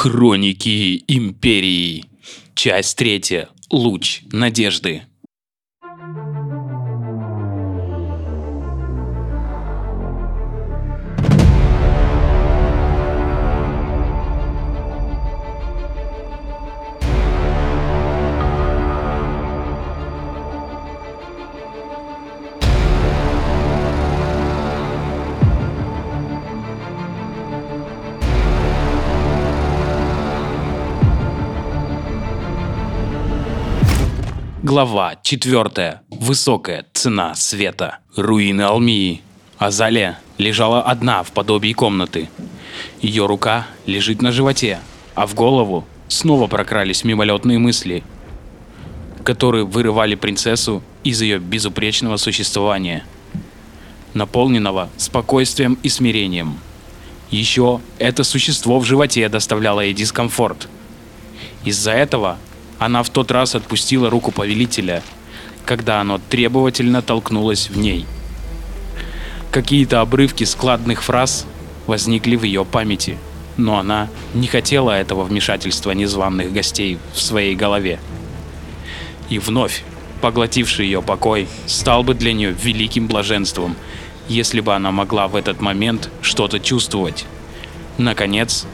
Хроники Империи. Часть третья. Луч надежды. Глава 4. Высокая цена света. Руины Алмии. Азалия лежала одна в подобии комнаты. Ее рука лежит на животе, а в голову снова прокрались мимолетные мысли, которые вырывали принцессу из ее безупречного существования, наполненного спокойствием и смирением. Еще это существо в животе доставляло ей дискомфорт. Из-за этого она в тот раз отпустила руку повелителя, когда оно требовательно толкнулось в ней. Какие-то обрывки складных фраз возникли в ее памяти, но она не хотела этого вмешательства незваных гостей в своей голове. И вновь, поглотивший ее покой, стал бы для нее великим блаженством, если бы она могла в этот момент что-то чувствовать. Наконец,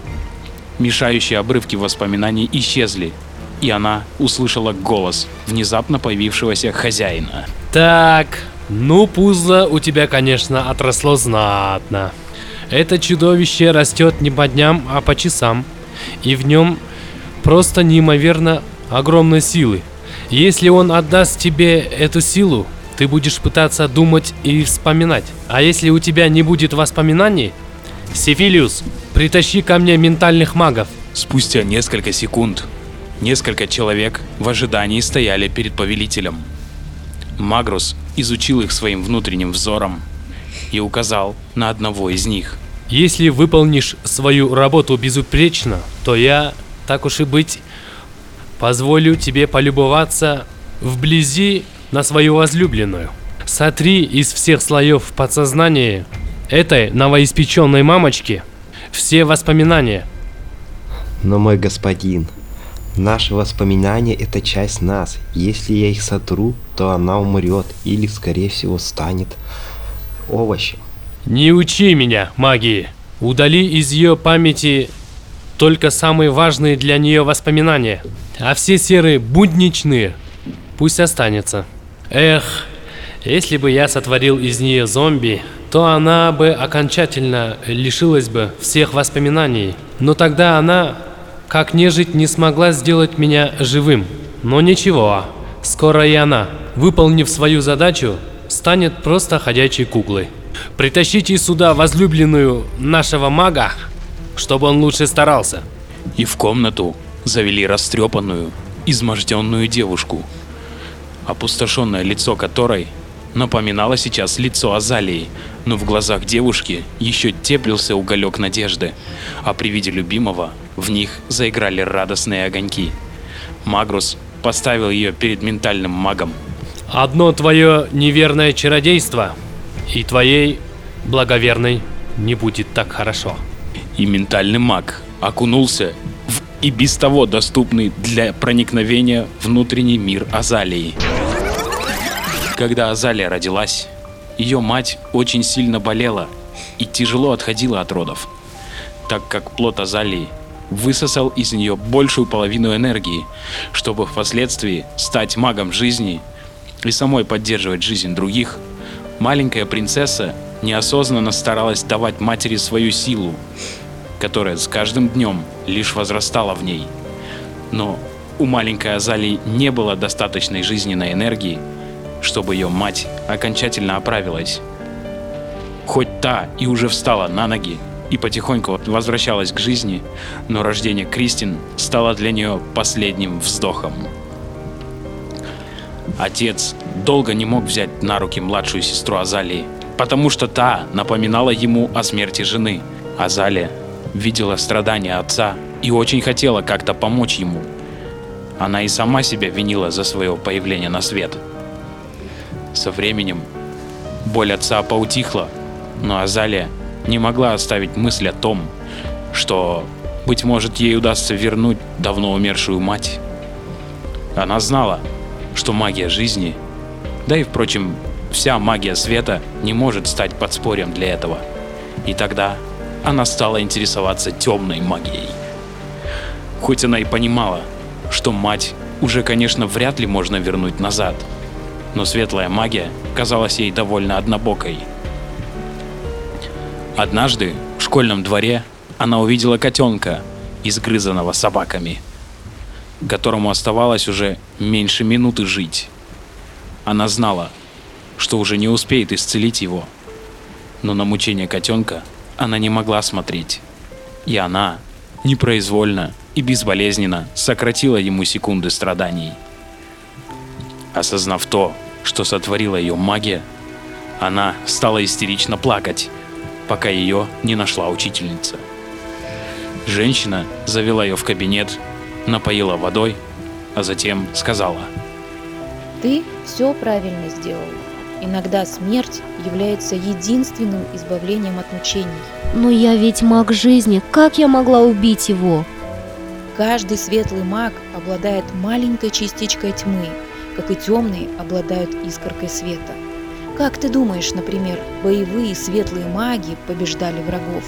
мешающие обрывки воспоминаний исчезли, и она услышала голос внезапно появившегося хозяина. Так, ну пузо у тебя, конечно, отросло знатно. Это чудовище растет не по дням, а по часам. И в нем просто неимоверно огромной силы. Если он отдаст тебе эту силу, ты будешь пытаться думать и вспоминать. А если у тебя не будет воспоминаний, Сефилиус, притащи ко мне ментальных магов. Спустя несколько секунд Несколько человек в ожидании стояли перед повелителем. Магрус изучил их своим внутренним взором и указал на одного из них. Если выполнишь свою работу безупречно, то я, так уж и быть, позволю тебе полюбоваться вблизи на свою возлюбленную. Сотри из всех слоев подсознания этой новоиспеченной мамочки все воспоминания. Но мой господин, Наши воспоминания – это часть нас. Если я их сотру, то она умрет или, скорее всего, станет овощем. Не учи меня магии. Удали из ее памяти только самые важные для нее воспоминания. А все серые будничные пусть останется. Эх, если бы я сотворил из нее зомби, то она бы окончательно лишилась бы всех воспоминаний. Но тогда она как нежить не смогла сделать меня живым. Но ничего, скоро и она, выполнив свою задачу, станет просто ходячей куклой. Притащите сюда возлюбленную нашего мага, чтобы он лучше старался. И в комнату завели растрепанную, изможденную девушку, опустошенное лицо которой напоминало сейчас лицо Азалии, но в глазах девушки еще теплился уголек надежды, а при виде любимого в них заиграли радостные огоньки. Магрус поставил ее перед ментальным магом. «Одно твое неверное чародейство, и твоей благоверной не будет так хорошо». И ментальный маг окунулся в и без того доступный для проникновения внутренний мир Азалии. Когда Азалия родилась, ее мать очень сильно болела и тяжело отходила от родов, так как плод Азалии высосал из нее большую половину энергии, чтобы впоследствии стать магом жизни и самой поддерживать жизнь других, маленькая принцесса неосознанно старалась давать матери свою силу, которая с каждым днем лишь возрастала в ней. Но у маленькой Азалии не было достаточной жизненной энергии, чтобы ее мать окончательно оправилась. Хоть та и уже встала на ноги и потихоньку возвращалась к жизни, но рождение Кристин стало для нее последним вздохом. Отец долго не мог взять на руки младшую сестру Азалии, потому что та напоминала ему о смерти жены. Азалия видела страдания отца и очень хотела как-то помочь ему. Она и сама себя винила за свое появление на свет – со временем боль отца поутихла, но Азалия не могла оставить мысль о том, что Быть может, ей удастся вернуть давно умершую мать. Она знала, что магия жизни, да и, впрочем, вся магия света не может стать подспорьем для этого. И тогда она стала интересоваться темной магией. Хоть она и понимала, что мать уже, конечно, вряд ли можно вернуть назад, но светлая магия казалась ей довольно однобокой. Однажды в школьном дворе она увидела котенка, изгрызанного собаками, которому оставалось уже меньше минуты жить. Она знала, что уже не успеет исцелить его, но на мучение котенка она не могла смотреть. И она непроизвольно и безболезненно сократила ему секунды страданий. Осознав то, что сотворила ее магия, она стала истерично плакать, пока ее не нашла учительница. Женщина завела ее в кабинет, напоила водой, а затем сказала. Ты все правильно сделал. Иногда смерть является единственным избавлением от мучений. Но я ведь маг жизни, как я могла убить его? Каждый светлый маг обладает маленькой частичкой тьмы, как и темные обладают искоркой света. Как ты думаешь, например, боевые светлые маги побеждали врагов?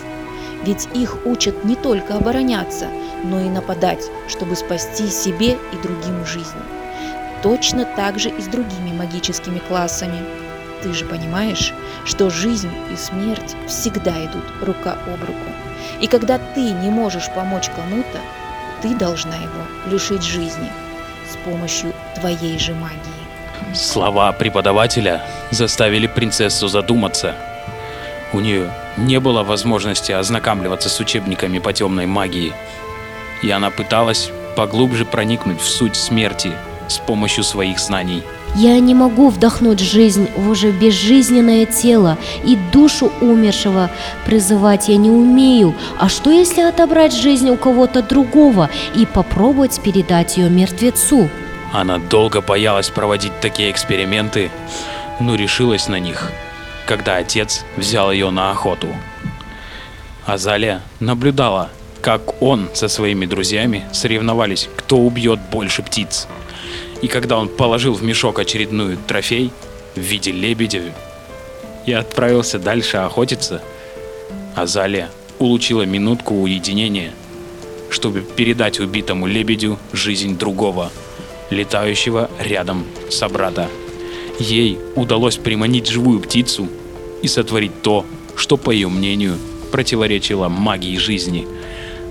Ведь их учат не только обороняться, но и нападать, чтобы спасти себе и другим жизнь. Точно так же и с другими магическими классами. Ты же понимаешь, что жизнь и смерть всегда идут рука об руку. И когда ты не можешь помочь кому-то, ты должна его лишить жизни с помощью твоей же магии. Слова преподавателя заставили принцессу задуматься. У нее не было возможности ознакомливаться с учебниками по темной магии, и она пыталась поглубже проникнуть в суть смерти с помощью своих знаний. Я не могу вдохнуть жизнь в уже безжизненное тело, и душу умершего призывать я не умею. А что если отобрать жизнь у кого-то другого и попробовать передать ее мертвецу? Она долго боялась проводить такие эксперименты, но решилась на них, когда отец взял ее на охоту. Азалия наблюдала, как он со своими друзьями соревновались, кто убьет больше птиц. И когда он положил в мешок очередную трофей в виде лебедя и отправился дальше охотиться, Азалия улучила минутку уединения, чтобы передать убитому лебедю жизнь другого, летающего рядом собрата. Ей удалось приманить живую птицу и сотворить то, что, по ее мнению, противоречило магии жизни.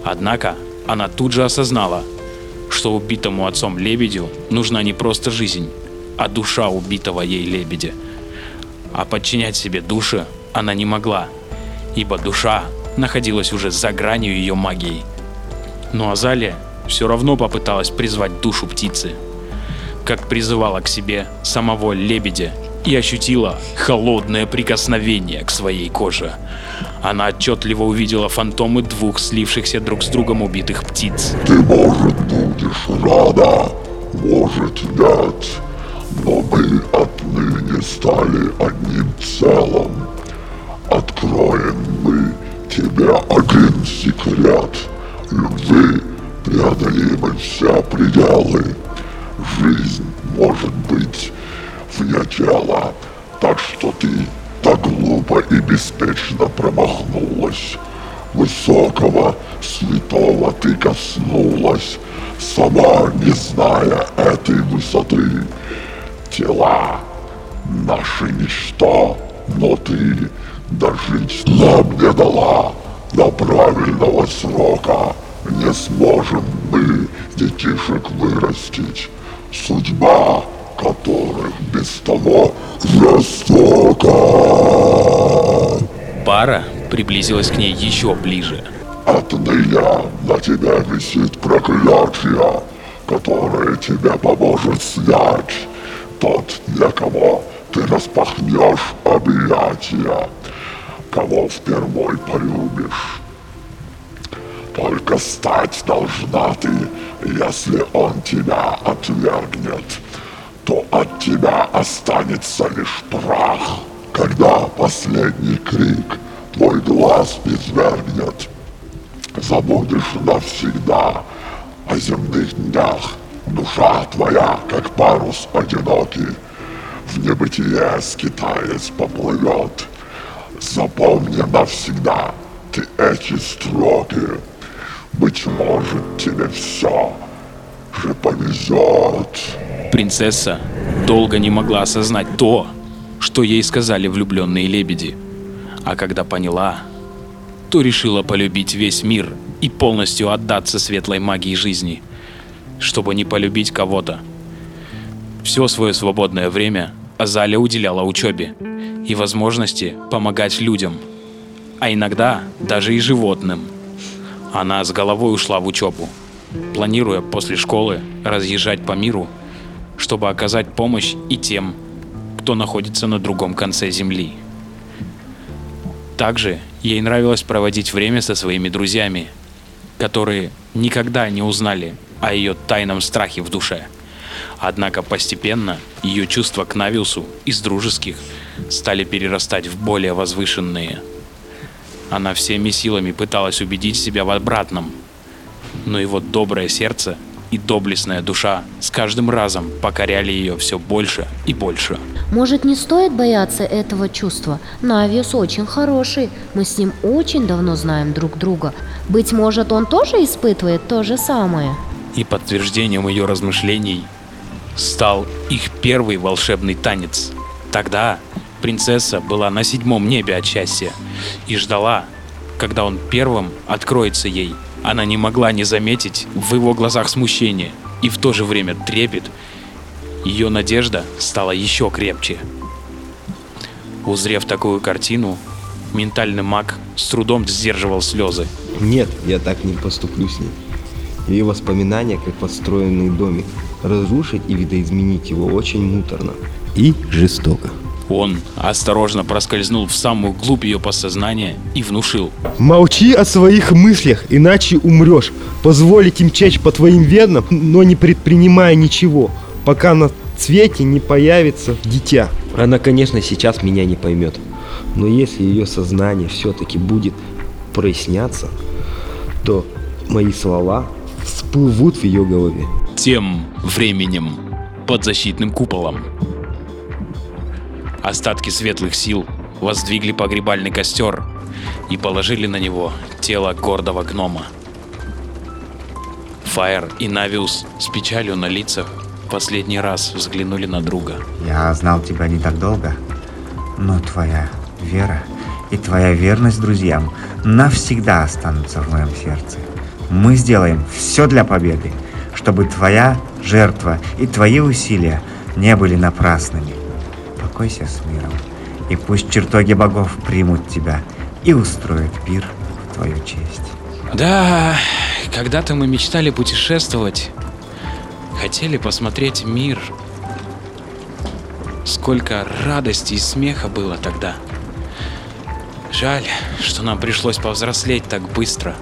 Однако она тут же осознала – что убитому отцом лебедю нужна не просто жизнь, а душа убитого ей лебедя. А подчинять себе души она не могла, ибо душа находилась уже за гранью ее магии. Но Азалия все равно попыталась призвать душу птицы, как призывала к себе самого лебедя и ощутила холодное прикосновение к своей коже. Она отчетливо увидела фантомы двух слившихся друг с другом убитых птиц. Ты, может, будешь рада, может, нет, но мы отныне стали одним целым. Откроем мы тебе один секрет. Любви преодолимы все пределы. Жизнь может быть вне тела, так что ты так глупо и беспечно промахнулась. Высокого, святого ты коснулась, сама не зная этой высоты. Тела наши ничто, но ты дожить нам не дала до правильного срока. Не сможем мы детишек вырастить. Судьба которых без того жестоко. Пара приблизилась к ней еще ближе. Отныне на тебя висит проклятие, которое тебе поможет снять тот, для кого ты распахнешь объятия, кого впервой полюбишь. Только стать должна ты, если он тебя отвергнет то от тебя останется лишь прах, когда последний крик твой глаз извергнет. забудешь навсегда о земных днях. Душа твоя, как парус одинокий, в небытие скитаясь поплывет. Запомни навсегда ты эти строки. Быть может, тебе все же повезет. Принцесса долго не могла осознать то, что ей сказали влюбленные лебеди. А когда поняла, то решила полюбить весь мир и полностью отдаться светлой магии жизни, чтобы не полюбить кого-то. Все свое свободное время Азалия уделяла учебе и возможности помогать людям, а иногда даже и животным. Она с головой ушла в учебу, планируя после школы разъезжать по миру, чтобы оказать помощь и тем, кто находится на другом конце Земли. Также ей нравилось проводить время со своими друзьями, которые никогда не узнали о ее тайном страхе в душе. Однако постепенно ее чувства к Навиусу из дружеских стали перерастать в более возвышенные. Она всеми силами пыталась убедить себя в обратном, но его доброе сердце и доблестная душа с каждым разом покоряли ее все больше и больше. Может, не стоит бояться этого чувства? Навиус очень хороший. Мы с ним очень давно знаем друг друга. Быть может, он тоже испытывает то же самое. И подтверждением ее размышлений стал их первый волшебный танец. Тогда принцесса была на седьмом небе от счастья и ждала, когда он первым откроется ей. Она не могла не заметить в его глазах смущение и в то же время трепет. Ее надежда стала еще крепче. Узрев такую картину, ментальный маг с трудом сдерживал слезы. Нет, я так не поступлю с ним. Ее воспоминания, как построенный домик. Разрушить и видоизменить его очень муторно. И жестоко. Он осторожно проскользнул в самую глубь ее подсознания и внушил. Молчи о своих мыслях, иначе умрешь. Позволить им чечь по твоим венам, но не предпринимая ничего, пока на цвете не появится дитя. Она, конечно, сейчас меня не поймет. Но если ее сознание все-таки будет проясняться, то мои слова всплывут в ее голове. Тем временем под защитным куполом остатки светлых сил воздвигли погребальный костер и положили на него тело гордого гнома. Фаер и Навиус с печалью на лицах последний раз взглянули на друга. Я знал тебя не так долго, но твоя вера и твоя верность друзьям навсегда останутся в моем сердце. Мы сделаем все для победы, чтобы твоя жертва и твои усилия не были напрасными. Покойся с миром, и пусть чертоги богов примут тебя и устроят пир в твою честь. Да, когда-то мы мечтали путешествовать, хотели посмотреть мир. Сколько радости и смеха было тогда. Жаль, что нам пришлось повзрослеть так быстро.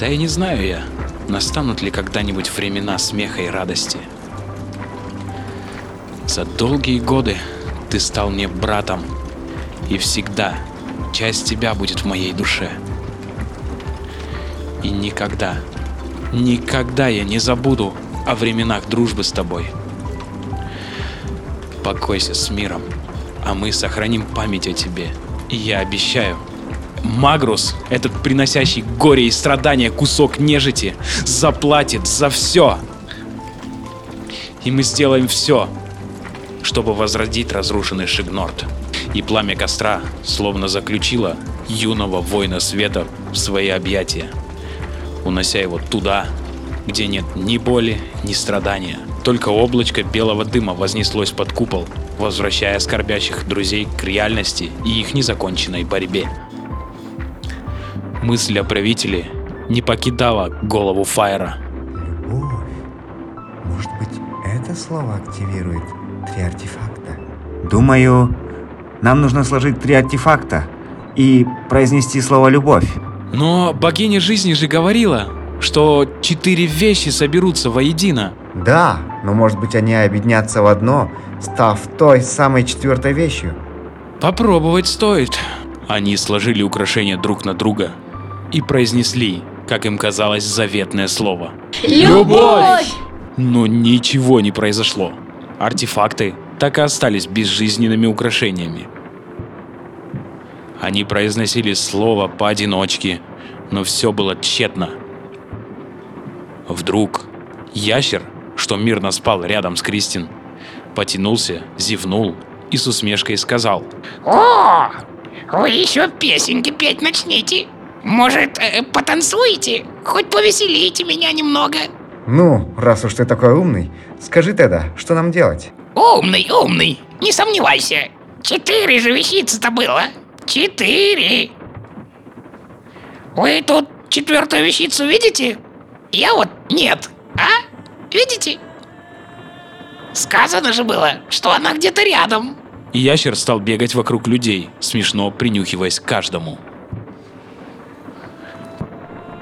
Да и не знаю я, настанут ли когда-нибудь времена смеха и радости. За долгие годы ты стал мне братом, и всегда часть тебя будет в моей душе. И никогда, никогда я не забуду о временах дружбы с тобой. Покойся с миром, а мы сохраним память о тебе. И я обещаю, Магрус, этот приносящий горе и страдания кусок нежити, заплатит за все. И мы сделаем все, чтобы возродить разрушенный Шигнорд. И пламя костра словно заключило юного воина света в свои объятия, унося его туда, где нет ни боли, ни страдания. Только облачко белого дыма вознеслось под купол, возвращая скорбящих друзей к реальности и их незаконченной борьбе. Мысль о правителе не покидала голову Файра. Любовь. Может быть, это слово активирует три артефакта? Думаю, нам нужно сложить три артефакта и произнести слово «любовь». Но богиня жизни же говорила, что четыре вещи соберутся воедино. Да, но может быть они объединятся в одно, став той самой четвертой вещью. Попробовать стоит. Они сложили украшения друг на друга и произнесли, как им казалось, заветное слово. Любовь! Но ничего не произошло. Артефакты так и остались безжизненными украшениями. Они произносили слово поодиночке, но все было тщетно. Вдруг ящер, что мирно спал рядом с Кристин, потянулся, зевнул и с усмешкой сказал. О, вы еще песенки петь начните. Может, э, потанцуете? Хоть повеселите меня немного. Ну, раз уж ты такой умный, скажи тогда, что нам делать? Умный, умный, не сомневайся. Четыре же вещицы-то было. Четыре. Вы тут четвертую вещицу видите? Я вот нет. А? Видите? Сказано же было, что она где-то рядом. И ящер стал бегать вокруг людей, смешно принюхиваясь к каждому.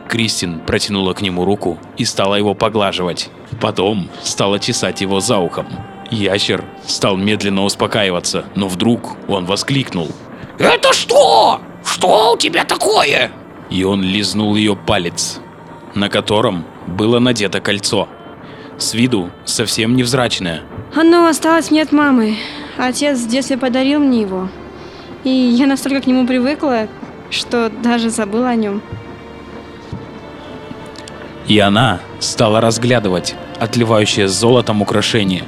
Кристин протянула к нему руку и стала его поглаживать. Потом стала чесать его за ухом. Ящер стал медленно успокаиваться, но вдруг он воскликнул. Это что? Что у тебя такое? И он лизнул ее палец, на котором было надето кольцо. С виду совсем невзрачное. Оно осталось мне от мамы. Отец в детстве подарил мне его. И я настолько к нему привыкла, что даже забыла о нем. И она стала разглядывать отливающее золотом украшение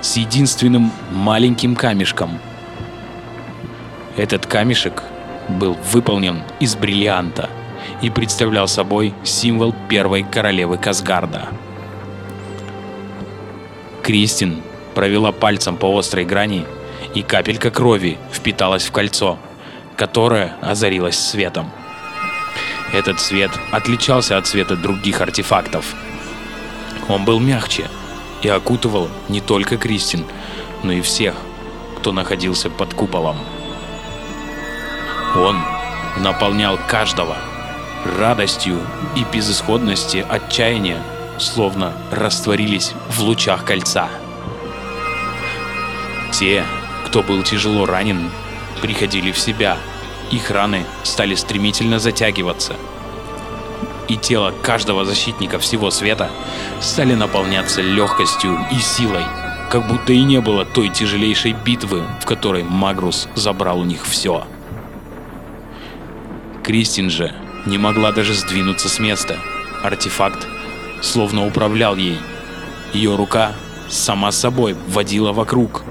с единственным маленьким камешком. Этот камешек был выполнен из бриллианта и представлял собой символ первой королевы Казгарда. Кристин провела пальцем по острой грани, и капелька крови впиталась в кольцо, которое озарилось светом. Этот свет отличался от света других артефактов. Он был мягче и окутывал не только Кристин, но и всех, кто находился под куполом. Он наполнял каждого радостью и безысходности отчаяния, словно растворились в лучах кольца. Те, кто был тяжело ранен, приходили в себя. Их раны стали стремительно затягиваться. И тело каждого защитника всего света стали наполняться легкостью и силой, как будто и не было той тяжелейшей битвы, в которой Магрус забрал у них все. Кристин же не могла даже сдвинуться с места. Артефакт словно управлял ей. Ее рука сама собой водила вокруг,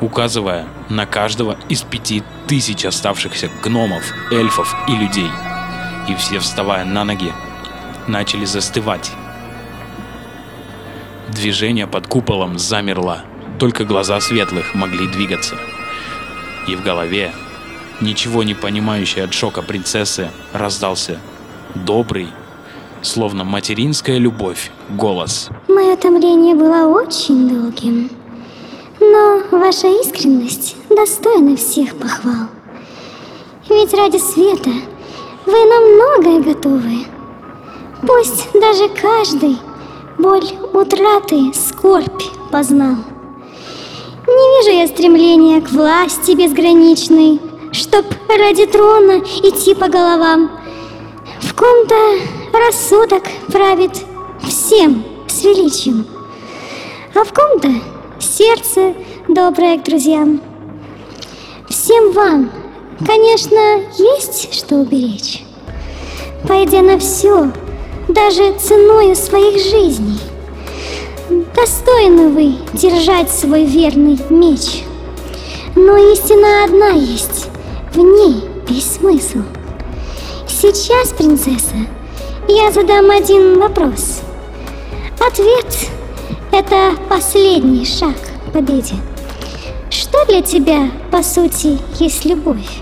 указывая на каждого из пяти тысяч оставшихся гномов, эльфов и людей. И все, вставая на ноги, начали застывать. Движение под куполом замерло, только глаза светлых могли двигаться. И в голове, ничего не понимающей от шока принцессы, раздался добрый, словно материнская любовь, голос. Мое томление было очень долгим. Но ваша искренность достойна всех похвал. Ведь ради света вы на многое готовы. Пусть даже каждый боль утраты, скорбь познал. Не вижу я стремления к власти безграничной, Чтоб ради трона идти по головам. В ком-то рассудок правит всем с величием, А в ком-то сердце доброе к друзьям. Всем вам, конечно, есть что уберечь, Пойдя на все, даже ценою своих жизней. Достойны вы держать свой верный меч. Но истина одна есть, в ней весь смысл. Сейчас, принцесса, я задам один вопрос. Ответ – это последний шаг к победе. Что для тебя, по сути, есть любовь?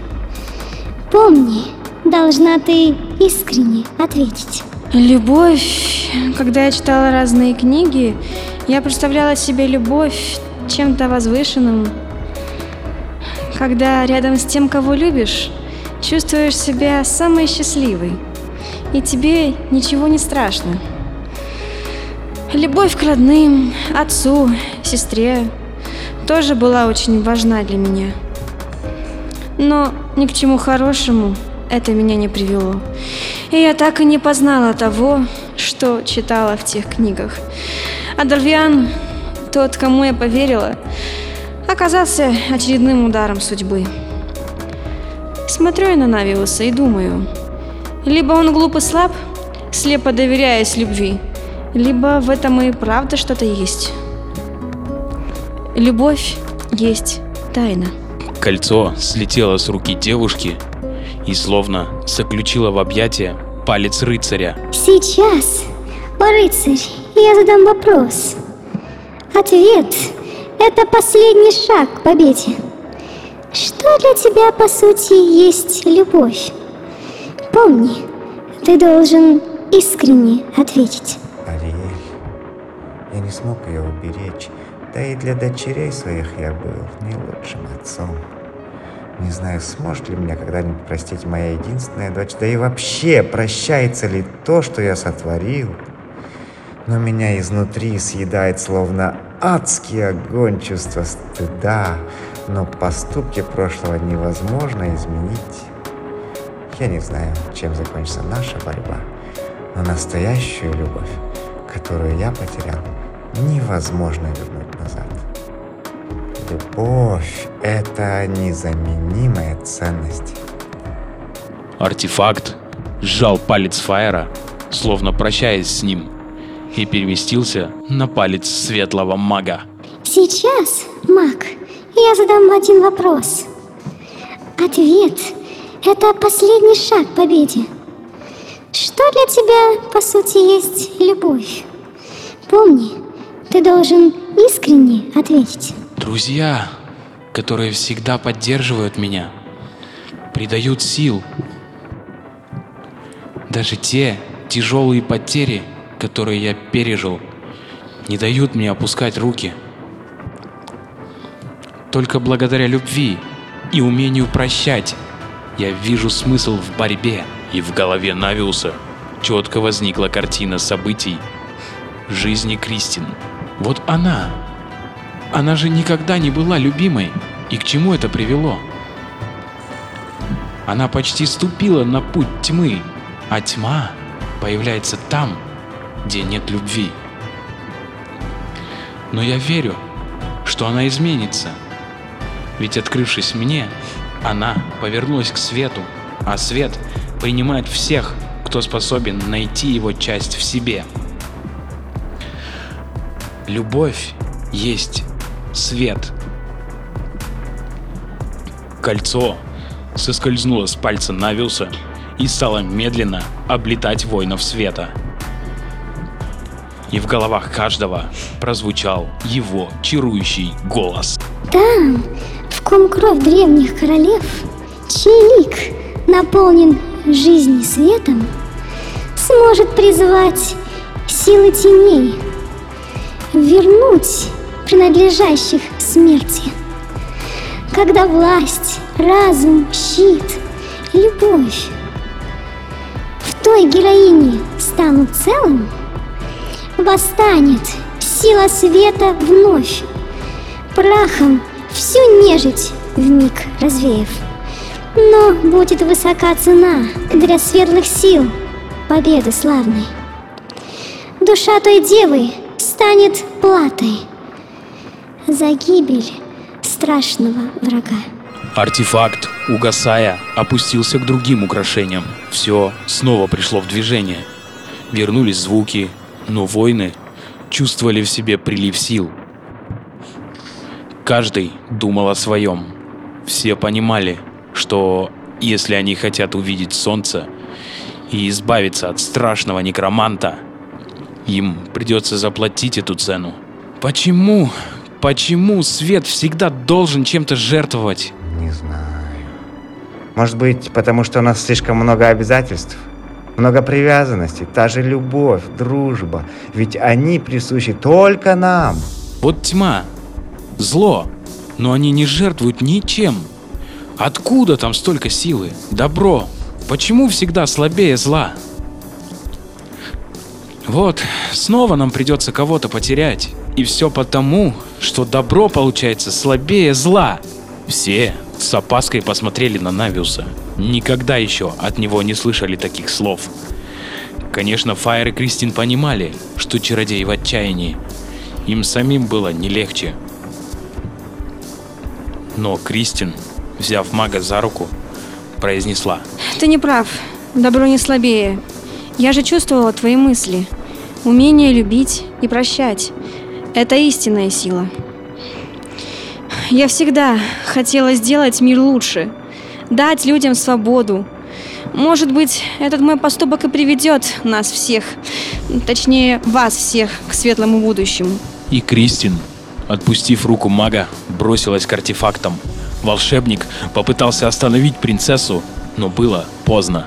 Помни, должна ты искренне ответить. Любовь. Когда я читала разные книги, я представляла себе любовь чем-то возвышенным. Когда рядом с тем, кого любишь, чувствуешь себя самой счастливой, и тебе ничего не страшно. Любовь к родным, отцу, сестре тоже была очень важна для меня. Но ни к чему хорошему это меня не привело. И я так и не познала того, что читала в тех книгах. А Дарвиан, тот, кому я поверила, оказался очередным ударом судьбы. Смотрю я на Навиуса и думаю, либо он глуп и слаб, слепо доверяясь любви, либо в этом и правда что-то есть. Любовь есть тайна. Кольцо слетело с руки девушки и словно заключило в объятия палец рыцаря. Сейчас, о рыцарь, я задам вопрос. Ответ – это последний шаг к победе. Что для тебя, по сути, есть любовь? Помни, ты должен искренне ответить. Ариэль, я не смог ее уберечь, да и для дочерей своих я был не лучшим отцом. Не знаю, сможет ли меня когда-нибудь простить моя единственная дочь, да и вообще прощается ли то, что я сотворил. Но меня изнутри съедает словно адский огонь чувства стыда, но поступки прошлого невозможно изменить. Я не знаю, чем закончится наша борьба, но настоящую любовь, которую я потерял, невозможно вернуть. Любовь — это незаменимая ценность. Артефакт сжал палец Фаера, словно прощаясь с ним, и переместился на палец светлого мага. Сейчас, маг, я задам один вопрос. Ответ – это последний шаг к победе. Что для тебя, по сути, есть любовь? Помни, ты должен искренне ответить. Друзья, которые всегда поддерживают меня, придают сил. Даже те тяжелые потери, которые я пережил, не дают мне опускать руки. Только благодаря любви и умению прощать я вижу смысл в борьбе, и в голове Навиуса четко возникла картина событий жизни Кристин. Вот она. Она же никогда не была любимой. И к чему это привело? Она почти ступила на путь тьмы, а тьма появляется там, где нет любви. Но я верю, что она изменится. Ведь открывшись мне, она повернулась к свету, а свет принимает всех, кто способен найти его часть в себе. Любовь есть свет. Кольцо соскользнуло с пальца Навиуса и стало медленно облетать воинов света. И в головах каждого прозвучал его чарующий голос. Там, в ком кровь древних королев, чей лик наполнен жизнью светом, сможет призвать силы теней, вернуть принадлежащих смерти. Когда власть, разум, щит, любовь в той героине станут целым, восстанет сила света вновь, прахом всю нежить в миг развеяв. Но будет высока цена для светлых сил победы славной. Душа той девы станет платой за гибель страшного врага. Артефакт, угасая, опустился к другим украшениям. Все снова пришло в движение. Вернулись звуки, но воины чувствовали в себе прилив сил. Каждый думал о своем. Все понимали, что если они хотят увидеть солнце и избавиться от страшного некроманта, им придется заплатить эту цену. Почему? Почему свет всегда должен чем-то жертвовать? Не знаю. Может быть, потому что у нас слишком много обязательств? Много привязанностей, та же любовь, дружба. Ведь они присущи только нам. Вот тьма, зло, но они не жертвуют ничем. Откуда там столько силы? Добро. Почему всегда слабее зла? Вот, снова нам придется кого-то потерять. И все потому, что добро получается слабее зла. Все с опаской посмотрели на Навиуса. Никогда еще от него не слышали таких слов. Конечно, Фаер и Кристин понимали, что чародей в отчаянии. Им самим было не легче. Но Кристин, взяв мага за руку, произнесла. Ты не прав. Добро не слабее. Я же чувствовала твои мысли. Умение любить и прощать – это истинная сила. Я всегда хотела сделать мир лучше, дать людям свободу. Может быть, этот мой поступок и приведет нас всех, точнее, вас всех, к светлому будущему. И Кристин, отпустив руку мага, бросилась к артефактам. Волшебник попытался остановить принцессу, но было поздно.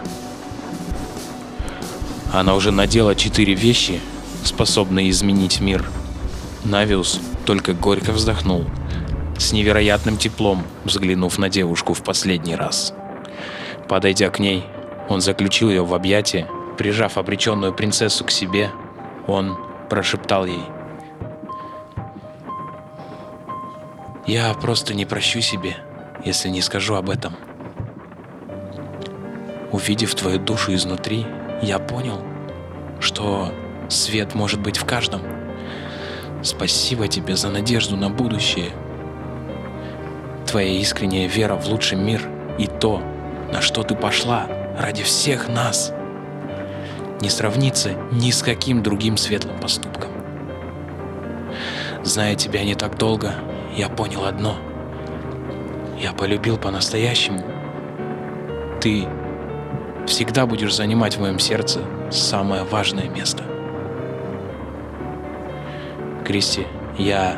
Она уже надела четыре вещи, способные изменить мир. Навиус только горько вздохнул, с невероятным теплом взглянув на девушку в последний раз. Подойдя к ней, он заключил ее в объятия, прижав обреченную принцессу к себе, он прошептал ей. «Я просто не прощу себе, если не скажу об этом. Увидев твою душу изнутри, я понял, что свет может быть в каждом. Спасибо тебе за надежду на будущее. Твоя искренняя вера в лучший мир и то, на что ты пошла ради всех нас, не сравнится ни с каким другим светлым поступком. Зная тебя не так долго, я понял одно. Я полюбил по-настоящему. Ты всегда будешь занимать в моем сердце самое важное место. Кристи, я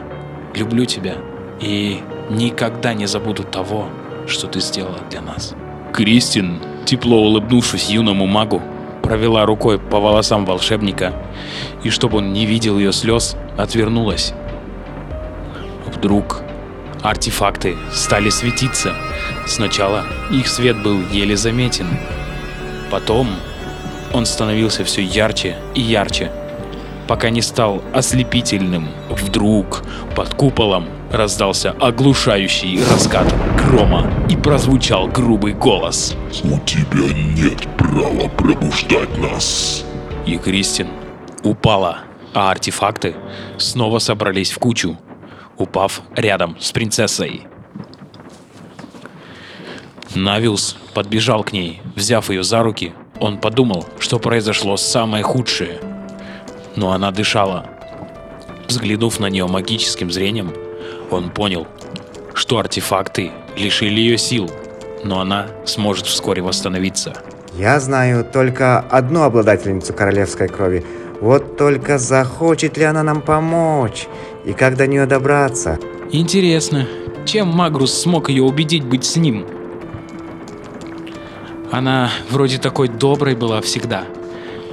люблю тебя и никогда не забуду того, что ты сделала для нас. Кристин, тепло улыбнувшись юному магу, провела рукой по волосам волшебника и, чтобы он не видел ее слез, отвернулась. Вдруг артефакты стали светиться. Сначала их свет был еле заметен. Потом он становился все ярче и ярче, пока не стал ослепительным. Вдруг под куполом раздался оглушающий раскат грома и прозвучал грубый голос. У тебя нет права пробуждать нас. И Кристин упала, а артефакты снова собрались в кучу, упав рядом с принцессой. Навиус подбежал к ней, взяв ее за руки, он подумал, что произошло самое худшее. Но она дышала. Взглянув на нее магическим зрением, он понял, что артефакты лишили ее сил, но она сможет вскоре восстановиться. Я знаю только одну обладательницу королевской крови. Вот только захочет ли она нам помочь? И как до нее добраться? Интересно, чем Магрус смог ее убедить быть с ним? Она вроде такой доброй была всегда.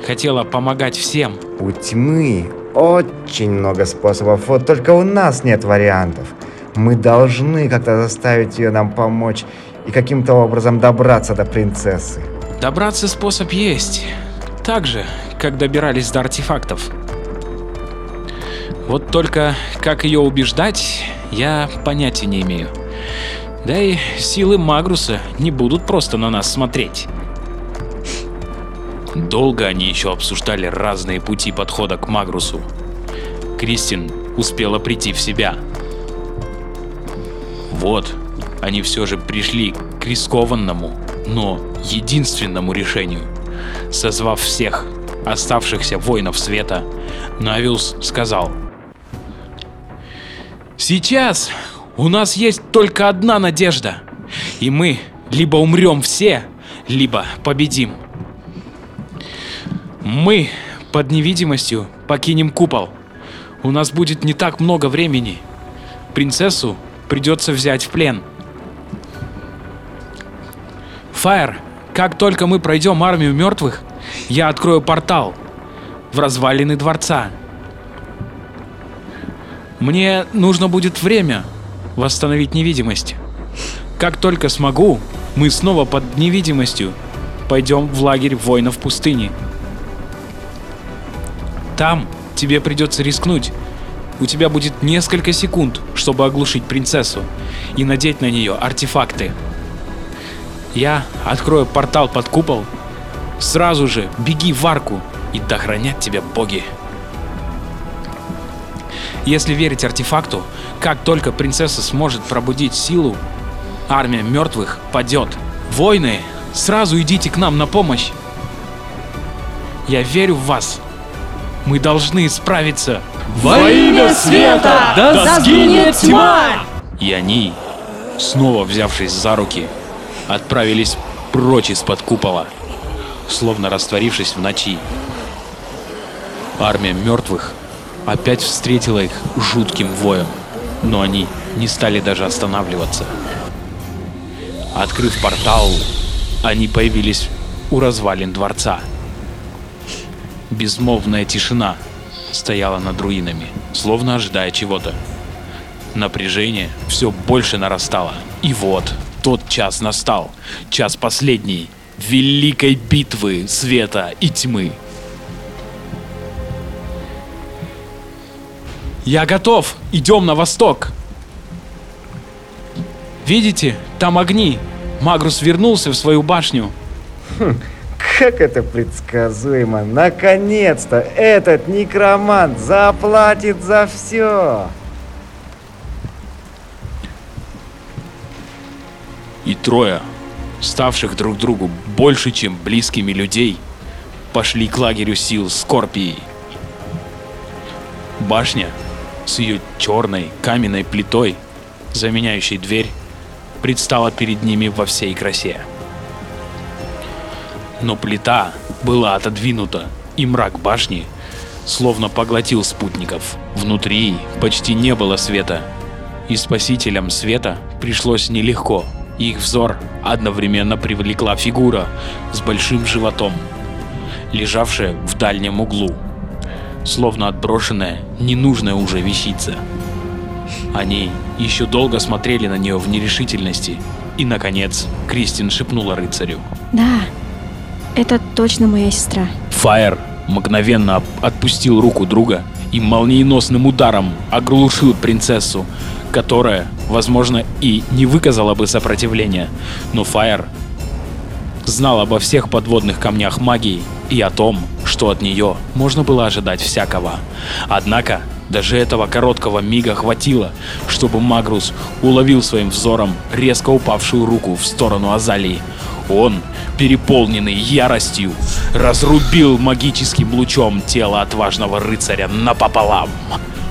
Хотела помогать всем. У тьмы очень много способов, вот только у нас нет вариантов. Мы должны как-то заставить ее нам помочь и каким-то образом добраться до принцессы. Добраться способ есть. Так же, как добирались до артефактов. Вот только как ее убеждать, я понятия не имею. Да и силы Магруса не будут просто на нас смотреть. Долго они еще обсуждали разные пути подхода к Магрусу. Кристин успела прийти в себя. Вот, они все же пришли к рискованному, но единственному решению. Созвав всех оставшихся воинов света, Навиус сказал. Сейчас у нас есть только одна надежда. И мы либо умрем все, либо победим. Мы под невидимостью покинем купол. У нас будет не так много времени. Принцессу придется взять в плен. Фаер, как только мы пройдем армию мертвых, я открою портал в развалины дворца. Мне нужно будет время восстановить невидимость. Как только смогу, мы снова под невидимостью пойдем в лагерь воинов пустыни. Там тебе придется рискнуть У тебя будет несколько секунд, чтобы оглушить принцессу и надеть на нее артефакты. Я открою портал под купол. Сразу же беги в арку, и да тебя боги. Если верить артефакту, как только принцесса сможет пробудить силу, армия мертвых падет. Войны, сразу идите к нам на помощь. Я верю в вас. Мы должны справиться. Во имя света! Да сгинет тьма! И они, снова взявшись за руки, отправились прочь из-под купола, словно растворившись в ночи. Армия мертвых опять встретила их жутким воем, но они не стали даже останавливаться. Открыв портал, они появились у развалин дворца. Безмолвная тишина стояла над руинами, словно ожидая чего-то. Напряжение все больше нарастало. И вот, тот час настал. Час последний. Великой битвы света и тьмы. Я готов. Идем на восток. Видите, там огни. Магрус вернулся в свою башню. Как это предсказуемо. Наконец-то этот некромант заплатит за все. И трое, ставших друг другу больше, чем близкими людей, пошли к лагерю сил Скорпии. Башня с ее черной каменной плитой, заменяющей дверь, предстала перед ними во всей красе. Но плита была отодвинута, и мрак башни словно поглотил спутников. Внутри почти не было света, и спасителям света пришлось нелегко. Их взор одновременно привлекла фигура с большим животом, лежавшая в дальнем углу, словно отброшенная, ненужная уже вещица. Они еще долго смотрели на нее в нерешительности, и, наконец, Кристин шепнула рыцарю. Да, это точно моя сестра. Фаер мгновенно отпустил руку друга и молниеносным ударом оглушил принцессу, которая, возможно, и не выказала бы сопротивления, но Фаер знал обо всех подводных камнях магии и о том, что от нее можно было ожидать всякого. Однако, даже этого короткого мига хватило, чтобы Магрус уловил своим взором резко упавшую руку в сторону Азалии. Он, переполненный яростью, разрубил магическим лучом тело отважного рыцаря напополам.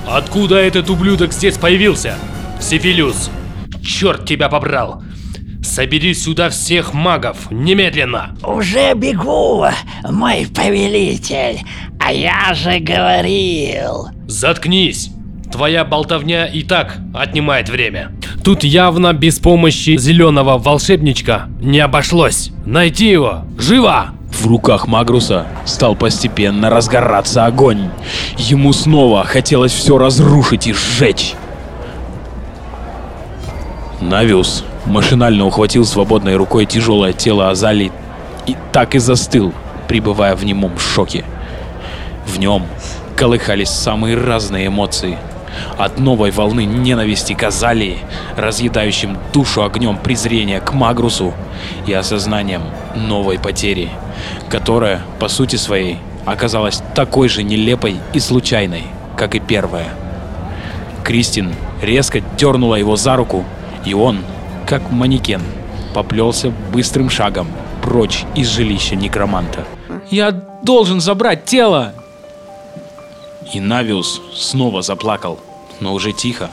Откуда этот ублюдок здесь появился? Сифилюс, черт тебя побрал! Собери сюда всех магов, немедленно! Уже бегу, мой повелитель. А я же говорил. Заткнись! Твоя болтовня и так отнимает время. Тут явно без помощи зеленого волшебничка не обошлось. Найти его! Живо! В руках Магруса стал постепенно разгораться огонь. Ему снова хотелось все разрушить и сжечь. Навиус машинально ухватил свободной рукой тяжелое тело Азали и так и застыл, пребывая в немом шоке. В нем колыхались самые разные эмоции. От новой волны ненависти к Азалии, разъедающим душу огнем презрения к Магрусу и осознанием новой потери, которая, по сути своей, оказалась такой же нелепой и случайной, как и первая. Кристин резко дернула его за руку, и он, как манекен, поплелся быстрым шагом прочь из жилища некроманта. «Я должен забрать тело!» И Навиус снова заплакал, но уже тихо,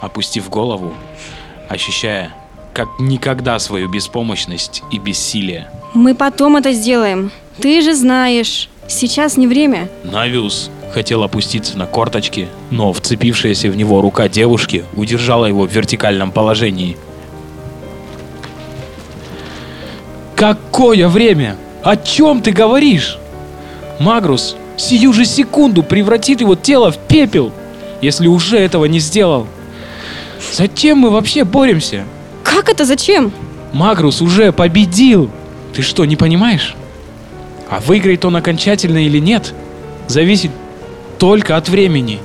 опустив голову, ощущая как никогда свою беспомощность и бессилие. Мы потом это сделаем. Ты же знаешь, сейчас не время. Навиус хотел опуститься на корточки, но вцепившаяся в него рука девушки удержала его в вертикальном положении. Какое время? О чем ты говоришь? Магрус сию же секунду превратит его тело в пепел, если уже этого не сделал. Зачем мы вообще боремся? Как это зачем? Магрус уже победил. Ты что, не понимаешь? А выиграет он окончательно или нет, зависит только от времени.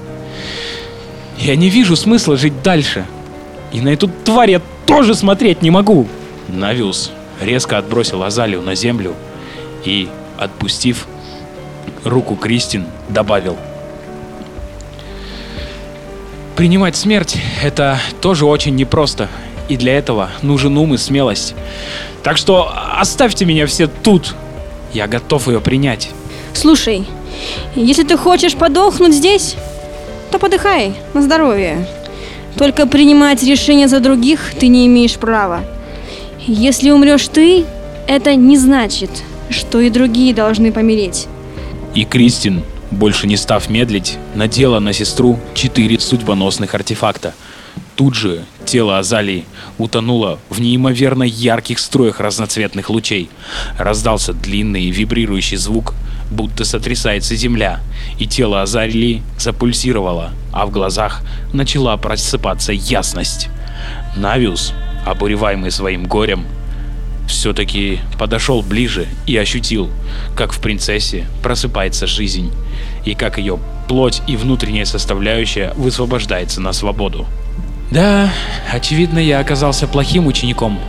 Я не вижу смысла жить дальше. И на эту тварь я тоже смотреть не могу. Навиус резко отбросил Азалию на землю и, отпустив руку Кристин, добавил. Принимать смерть – это тоже очень непросто. И для этого нужен ум и смелость. Так что оставьте меня все тут. Я готов ее принять. Слушай, если ты хочешь подохнуть здесь, то подыхай на здоровье. Только принимать решения за других ты не имеешь права. Если умрешь ты, это не значит, что и другие должны помереть. И Кристин, больше не став медлить, надела на сестру четыре судьбоносных артефакта. Тут же тело Азалии утонуло в неимоверно ярких строях разноцветных лучей. Раздался длинный вибрирующий звук, будто сотрясается земля, и тело Азалии запульсировало, а в глазах начала просыпаться ясность. Навиус, обуреваемый своим горем, все-таки подошел ближе и ощутил, как в принцессе просыпается жизнь, и как ее плоть и внутренняя составляющая высвобождается на свободу. Да, очевидно, я оказался плохим учеником.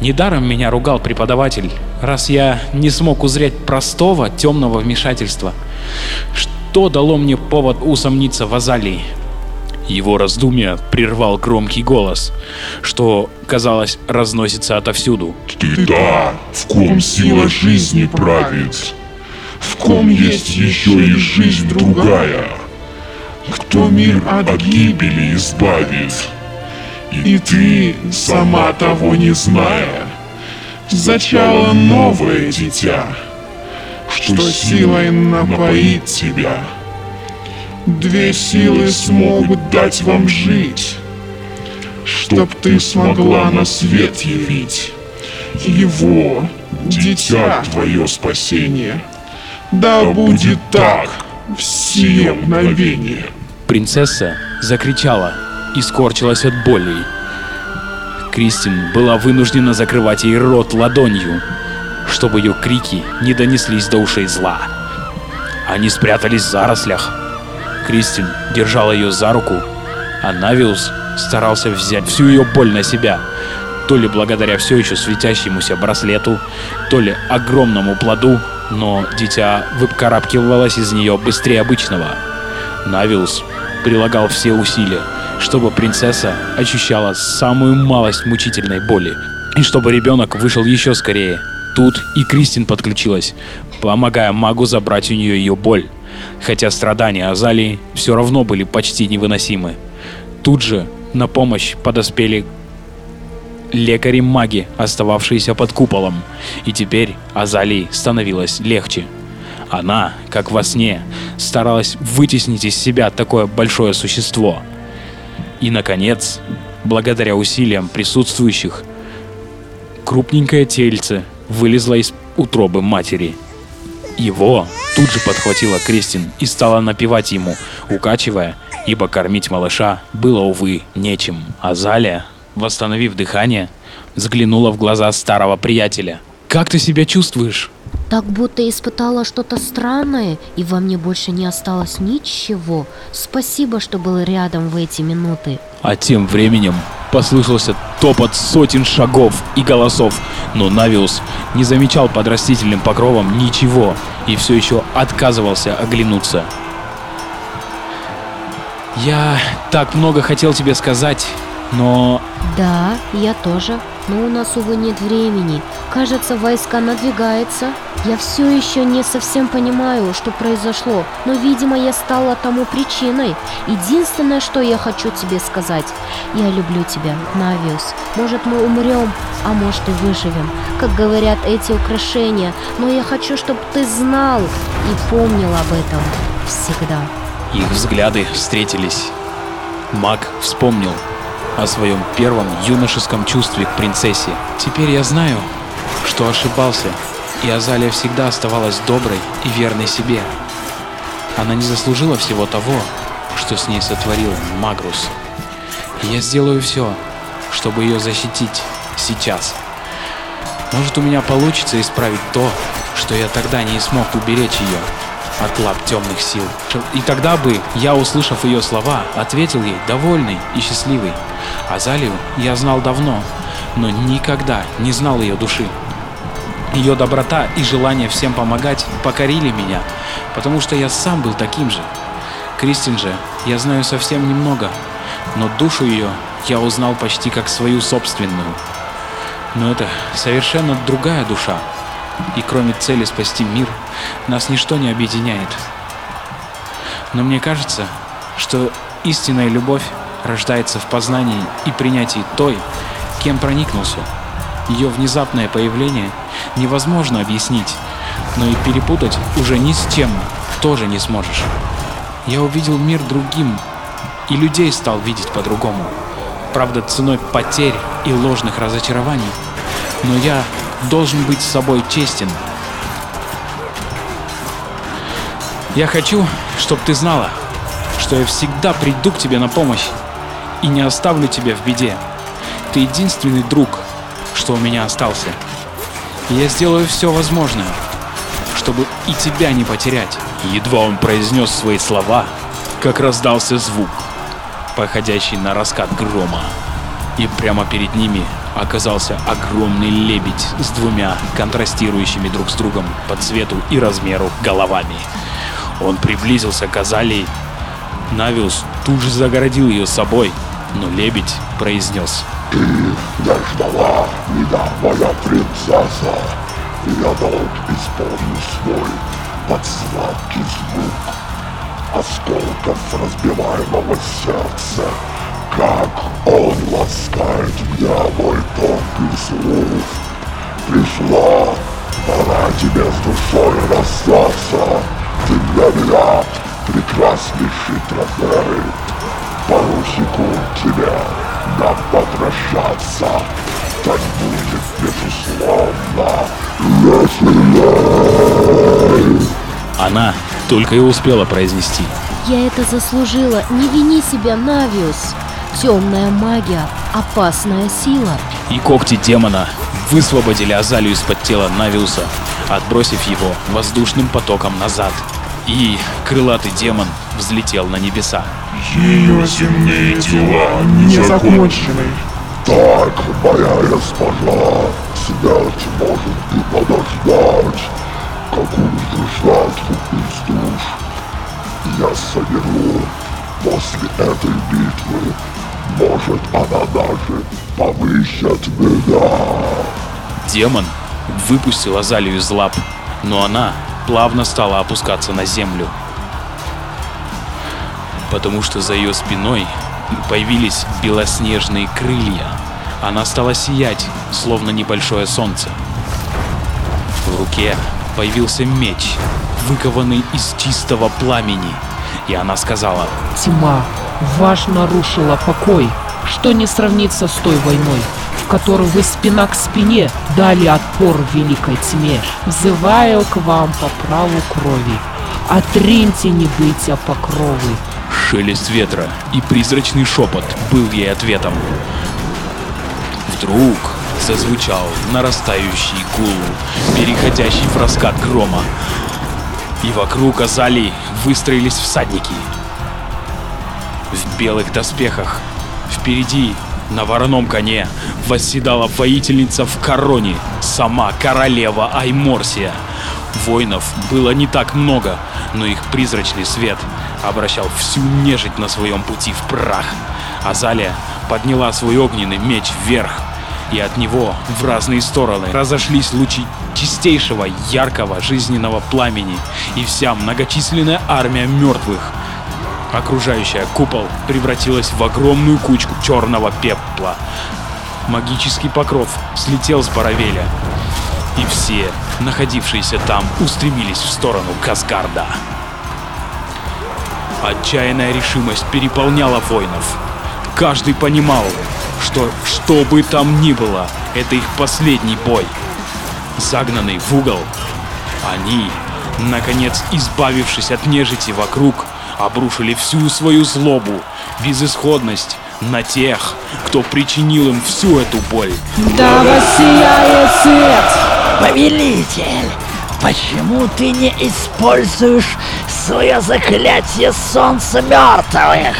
Недаром меня ругал преподаватель, раз я не смог узреть простого темного вмешательства. Что дало мне повод усомниться в Азалии? Его раздумья прервал громкий голос, что, казалось, разносится отовсюду. Ты та, в ком сила жизни правит, в ком есть еще и жизнь другая, кто мир от гибели избавит. И ты, сама того не зная, зачала новое дитя, что силой напоит тебя. Две силы смогут дать вам жить, чтоб ты смогла на свет явить его, дитя твое спасение. Да будет так в сие мгновение. Принцесса закричала и скорчилась от боли. Кристин была вынуждена закрывать ей рот ладонью, чтобы ее крики не донеслись до ушей зла. Они спрятались в зарослях. Кристин держала ее за руку, а Навиус старался взять всю ее боль на себя, то ли благодаря все еще светящемуся браслету, то ли огромному плоду, но дитя выкарабкивалось из нее быстрее обычного. Навиус прилагал все усилия, чтобы принцесса ощущала самую малость мучительной боли, и чтобы ребенок вышел еще скорее. Тут и Кристин подключилась, помогая магу забрать у нее ее боль, хотя страдания Азалии все равно были почти невыносимы. Тут же на помощь подоспели лекари-маги, остававшиеся под куполом, и теперь Азалии становилось легче. Она, как во сне, старалась вытеснить из себя такое большое существо. И, наконец, благодаря усилиям присутствующих, крупненькое тельце вылезло из утробы матери. Его тут же подхватила Кристин и стала напевать ему, укачивая, ибо кормить малыша было, увы, нечем. А Залия, восстановив дыхание, взглянула в глаза старого приятеля. «Как ты себя чувствуешь?» Так будто испытала что-то странное, и во мне больше не осталось ничего. Спасибо, что был рядом в эти минуты. А тем временем послышался топот сотен шагов и голосов, но Навиус не замечал под растительным покровом ничего и все еще отказывался оглянуться. «Я так много хотел тебе сказать, но Да, я тоже. Но у нас, увы, нет времени. Кажется, войска надвигаются. Я все еще не совсем понимаю, что произошло, но, видимо, я стала тому причиной. Единственное, что я хочу тебе сказать. Я люблю тебя, Навиус. Может, мы умрем, а может и выживем, как говорят эти украшения. Но я хочу, чтобы ты знал и помнил об этом всегда. Их взгляды встретились. Маг вспомнил о своем первом юношеском чувстве к принцессе. Теперь я знаю, что ошибался, и Азалия всегда оставалась доброй и верной себе. Она не заслужила всего того, что с ней сотворил Магрус. Я сделаю все, чтобы ее защитить сейчас. Может, у меня получится исправить то, что я тогда не смог уберечь ее. От лап темных сил. И тогда бы я, услышав ее слова, ответил ей, довольный и счастливый. Азалию я знал давно, но никогда не знал ее души. Ее доброта и желание всем помогать покорили меня, потому что я сам был таким же. Кристин же я знаю совсем немного, но душу ее я узнал почти как свою собственную. Но это совершенно другая душа, и кроме цели спасти мир, нас ничто не объединяет. Но мне кажется, что истинная любовь рождается в познании и принятии той, кем проникнулся. Ее внезапное появление невозможно объяснить, но и перепутать уже ни с чем тоже не сможешь. Я увидел мир другим, и людей стал видеть по-другому. Правда, ценой потерь и ложных разочарований. Но я должен быть с собой честен. Я хочу, чтобы ты знала, что я всегда приду к тебе на помощь и не оставлю тебя в беде. Ты единственный друг, что у меня остался. И я сделаю все возможное, чтобы и тебя не потерять. Едва он произнес свои слова, как раздался звук, походящий на раскат грома. И прямо перед ними оказался огромный лебедь с двумя контрастирующими друг с другом по цвету и размеру головами. Он приблизился к Азалии. Навиус тут же загородил ее собой, но лебедь произнес. Ты не ждала меня, моя принцесса, я долг исполню свой подсладкий звук осколков разбиваемого сердца как он ласкает меня, мой тонкий слух. Пришла, пора тебе с душой расстаться. Ты для меня прекраснейший трофей. Пару секунд тебе нам попрощаться. Так будет, безусловно, если Она только и успела произнести. Я это заслужила. Не вини себя, Навиус. Темная магия, опасная сила. И когти демона высвободили Азалию из-под тела Навиуса, отбросив его воздушным потоком назад. И крылатый демон взлетел на небеса. Ее земные дела не закончены. Так, моя госпожа, смерть может и подождать. Какую же жертву из душ я соберу после этой битвы может, она даже повысит меня. Демон выпустил Азалию из лап, но она плавно стала опускаться на землю. Потому что за ее спиной появились белоснежные крылья. Она стала сиять, словно небольшое солнце. В руке появился меч, выкованный из чистого пламени. И она сказала «Тьма, ваш нарушила покой, что не сравнится с той войной, в которой вы спина к спине дали отпор великой тьме. Взываю к вам по праву крови, отриньте небытия покровы. Шелест ветра и призрачный шепот был ей ответом. Вдруг зазвучал нарастающий гул, переходящий в раскат грома. И вокруг Азали выстроились всадники — в белых доспехах. Впереди, на вороном коне, восседала воительница в короне, сама королева Айморсия. Воинов было не так много, но их призрачный свет обращал всю нежить на своем пути в прах. Азалия подняла свой огненный меч вверх, и от него в разные стороны разошлись лучи чистейшего, яркого, жизненного пламени, и вся многочисленная армия мертвых — Окружающая купол превратилась в огромную кучку черного пепла. Магический покров слетел с Баравеля, и все, находившиеся там, устремились в сторону Казгарда. Отчаянная решимость переполняла воинов. Каждый понимал, что что бы там ни было, это их последний бой. Загнанный в угол, они, наконец избавившись от нежити вокруг, обрушили всю свою злобу, безысходность на тех, кто причинил им всю эту боль. Да воссияет свет! Повелитель, почему ты не используешь свое заклятие солнца мертвых?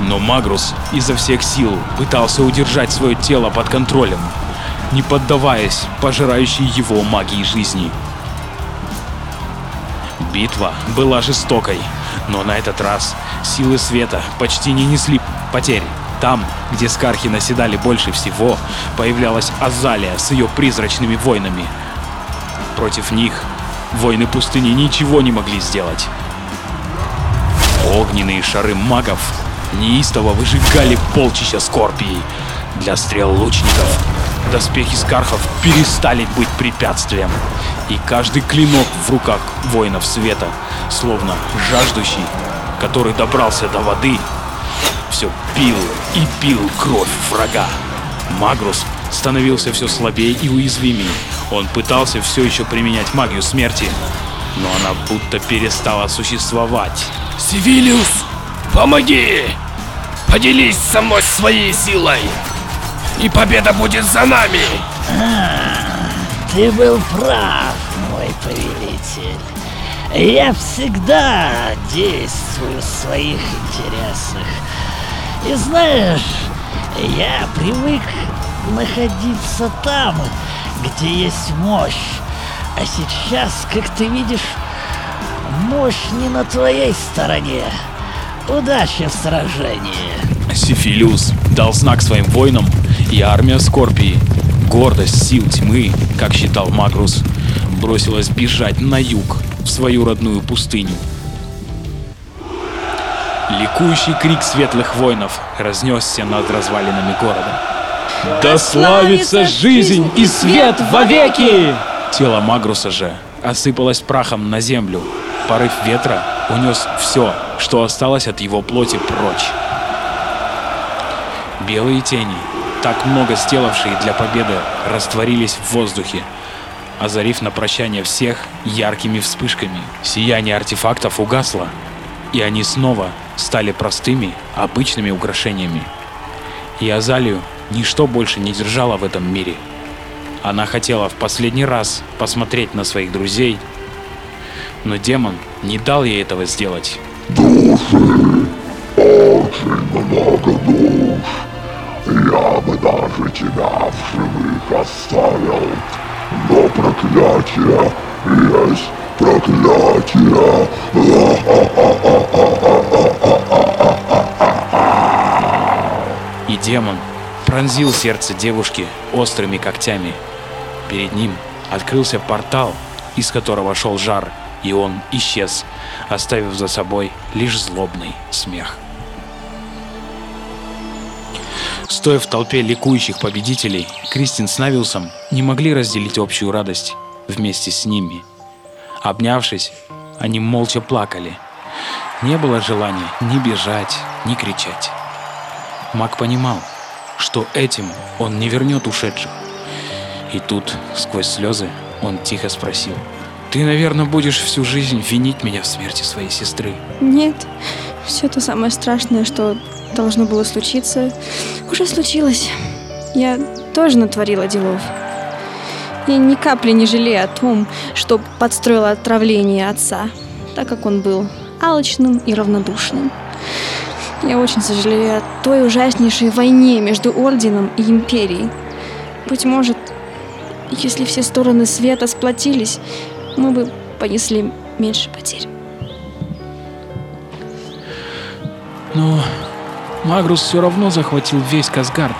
Но Магрус изо всех сил пытался удержать свое тело под контролем, не поддаваясь пожирающей его магии жизни. Битва была жестокой, но на этот раз силы света почти не несли потерь. Там, где скархи наседали больше всего, появлялась Азалия с ее призрачными войнами. Против них воины пустыни ничего не могли сделать. Огненные шары магов неистово выжигали полчища Скорпии. Для стрел лучников доспехи Скархов перестали быть препятствием, и каждый клинок в руках воинов света, словно жаждущий, который добрался до воды, все пил и пил кровь врага. Магрус становился все слабее и уязвимее. Он пытался все еще применять магию смерти, но она будто перестала существовать. Сивилиус, помоги! Поделись со мной своей силой! И победа будет за нами! Ты был прав, мой повелитель. Я всегда действую в своих интересах. И знаешь, я привык находиться там, где есть мощь. А сейчас, как ты видишь, мощь не на твоей стороне. Удачи в сражении. Сифилиус дал знак своим воинам, и армия Скорпии, гордость сил тьмы, как считал Магрус, бросилась бежать на юг, в свою родную пустыню. Ликующий крик светлых воинов разнесся над развалинами города. Да славится жизнь и свет вовеки! Тело Магруса же осыпалось прахом на землю. Порыв ветра унес все, что осталось от его плоти прочь. Белые тени, так много сделавшие для победы, растворились в воздухе, озарив на прощание всех яркими вспышками. Сияние артефактов угасло, и они снова стали простыми, обычными украшениями. И Азалию ничто больше не держало в этом мире. Она хотела в последний раз посмотреть на своих друзей, но демон не дал ей этого сделать. Души, очень много душ. Бы даже тебя в живых оставил. Но проклятие есть проклятие. И демон пронзил сердце девушки острыми когтями. Перед ним открылся портал, из которого шел жар, и он исчез, оставив за собой лишь злобный смех. Стоя в толпе ликующих победителей, Кристин с Навилсом не могли разделить общую радость вместе с ними. Обнявшись, они молча плакали. Не было желания ни бежать, ни кричать. Маг понимал, что этим он не вернет ушедших. И тут, сквозь слезы, он тихо спросил. «Ты, наверное, будешь всю жизнь винить меня в смерти своей сестры?» Нет, все то самое страшное, что должно было случиться, уже случилось. Я тоже натворила делов. Я ни капли не жалею о том, что подстроила отравление отца, так как он был алчным и равнодушным. Я очень сожалею о той ужаснейшей войне между Орденом и Империей. Быть может, если все стороны света сплотились, мы бы понесли меньше потерь. Но Магрус все равно захватил весь Казгард.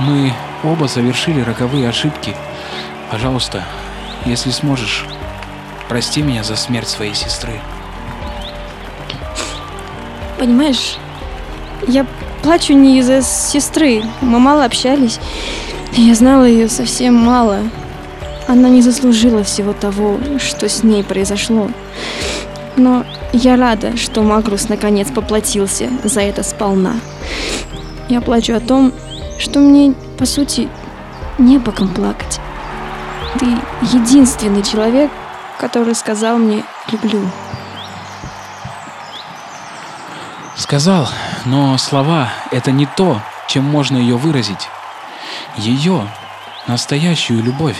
Мы оба совершили роковые ошибки. Пожалуйста, если сможешь, прости меня за смерть своей сестры. Понимаешь, я плачу не из-за сестры. Мы мало общались. Я знала ее совсем мало. Она не заслужила всего того, что с ней произошло. Но я рада, что Магрус наконец поплатился за это сполна. Я плачу о том, что мне, по сути, не по ком плакать. Ты единственный человек, который сказал мне «люблю». Сказал, но слова — это не то, чем можно ее выразить. Ее настоящую любовь.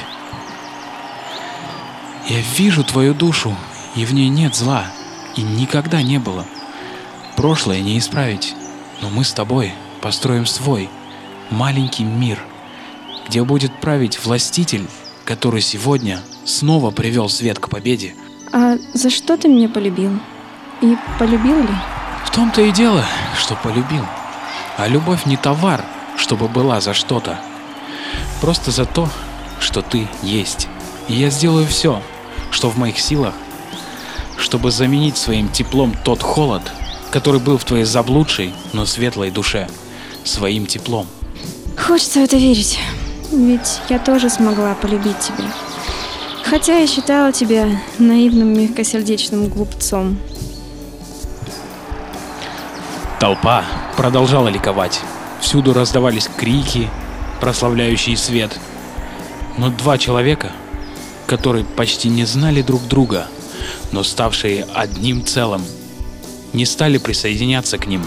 Я вижу твою душу, и в ней нет зла, и никогда не было. Прошлое не исправить, но мы с тобой построим свой маленький мир, где будет править властитель, который сегодня снова привел свет к победе. А за что ты меня полюбил? И полюбил ли? В том-то и дело, что полюбил. А любовь не товар, чтобы была за что-то. Просто за то, что ты есть. И я сделаю все, что в моих силах, чтобы заменить своим теплом тот холод, который был в твоей заблудшей, но светлой душе, своим теплом. Хочется в это верить. Ведь я тоже смогла полюбить тебя. Хотя я считала тебя наивным мягкосердечным глупцом. Толпа продолжала ликовать. Всюду раздавались крики, прославляющие свет. Но два человека, которые почти не знали друг друга, но ставшие одним целым, не стали присоединяться к ним.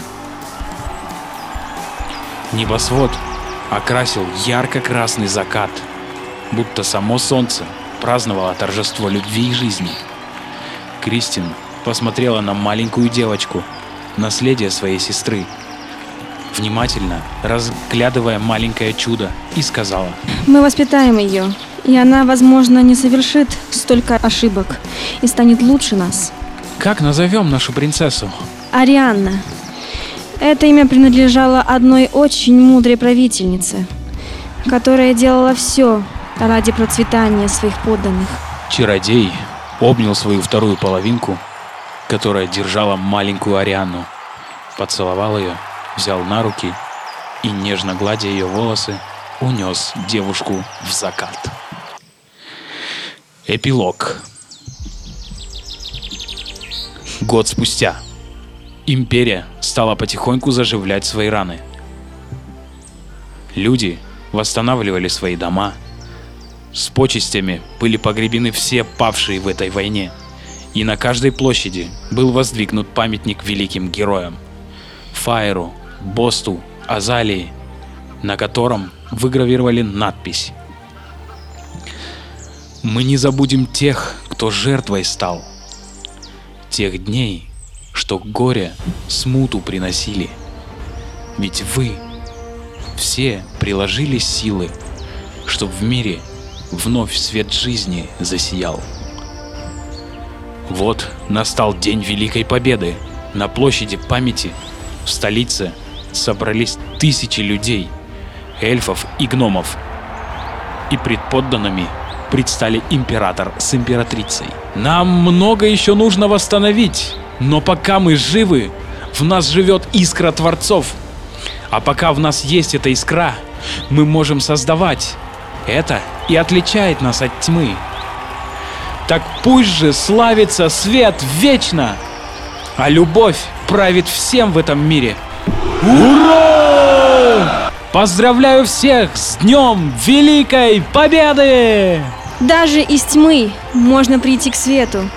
Небосвод окрасил ярко-красный закат, будто само солнце праздновало торжество любви и жизни. Кристин посмотрела на маленькую девочку, наследие своей сестры, внимательно разглядывая маленькое чудо, и сказала. Мы воспитаем ее, и она, возможно, не совершит столько ошибок и станет лучше нас. Как назовем нашу принцессу? Арианна. Это имя принадлежало одной очень мудрой правительнице, которая делала все ради процветания своих подданных. Чародей обнял свою вторую половинку, которая держала маленькую Арианну, поцеловал ее, взял на руки и, нежно гладя ее волосы, унес девушку в закат. Эпилог. Год спустя. Империя стала потихоньку заживлять свои раны. Люди восстанавливали свои дома. С почестями были погребены все павшие в этой войне. И на каждой площади был воздвигнут памятник великим героям. Фаеру, Босту, Азалии, на котором выгравировали надпись «Мы не забудем тех, кто жертвой стал, тех дней, что горе смуту приносили. Ведь вы все приложили силы, чтоб в мире вновь свет жизни засиял. Вот настал день Великой Победы. На площади памяти в столице собрались тысячи людей, эльфов и гномов. И пред подданными предстали император с императрицей. Нам много еще нужно восстановить, но пока мы живы, в нас живет искра Творцов. А пока в нас есть эта искра, мы можем создавать. Это и отличает нас от тьмы. Так пусть же славится свет вечно, а любовь правит всем в этом мире. Ура! Поздравляю всех с Днем Великой Победы! Даже из тьмы можно прийти к свету.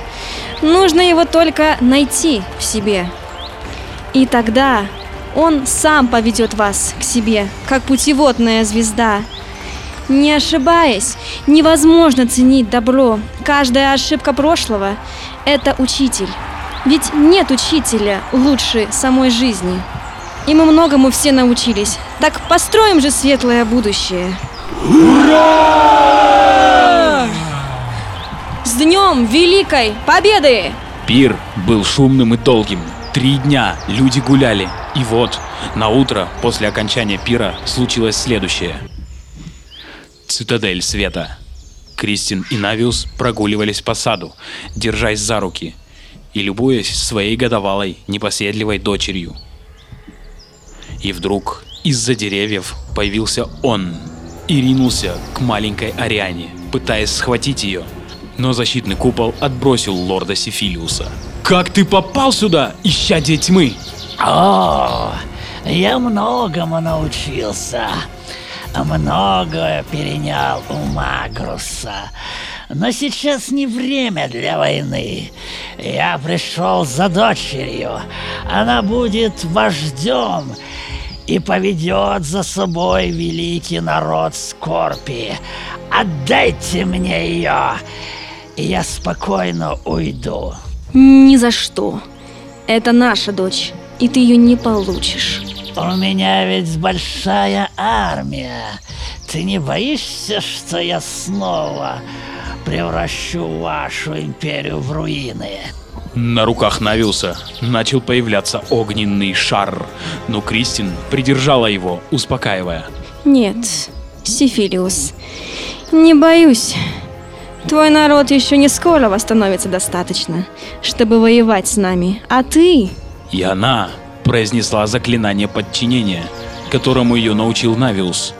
Нужно его только найти в себе. И тогда он сам поведет вас к себе, как путеводная звезда. Не ошибаясь, невозможно ценить добро. Каждая ошибка прошлого – это учитель. Ведь нет учителя лучше самой жизни. И мы многому все научились. Так построим же светлое будущее. Ура! Днем Великой Победы! Пир был шумным и долгим. Три дня люди гуляли. И вот, на утро после окончания пира случилось следующее. Цитадель света. Кристин и Навиус прогуливались по саду, держась за руки и любуясь своей годовалой, непоседливой дочерью. И вдруг из-за деревьев появился он и ринулся к маленькой Ариане, пытаясь схватить ее. Но защитный купол отбросил лорда Сифилиуса. «Как ты попал сюда, исчадие тьмы?» О, я многому научился. Многое перенял у Магруса. Но сейчас не время для войны. Я пришел за дочерью. Она будет вождем и поведет за собой великий народ Скорпи. Отдайте мне ее, и я спокойно уйду. Ни за что. Это наша дочь, и ты ее не получишь. У меня ведь большая армия. Ты не боишься, что я снова превращу вашу империю в руины? На руках Навиуса начал появляться огненный шар, но Кристин придержала его, успокаивая. Нет, Сифилиус, не боюсь. Твой народ еще не скоро восстановится достаточно, чтобы воевать с нами. А ты... И она произнесла заклинание подчинения, которому ее научил Навиус.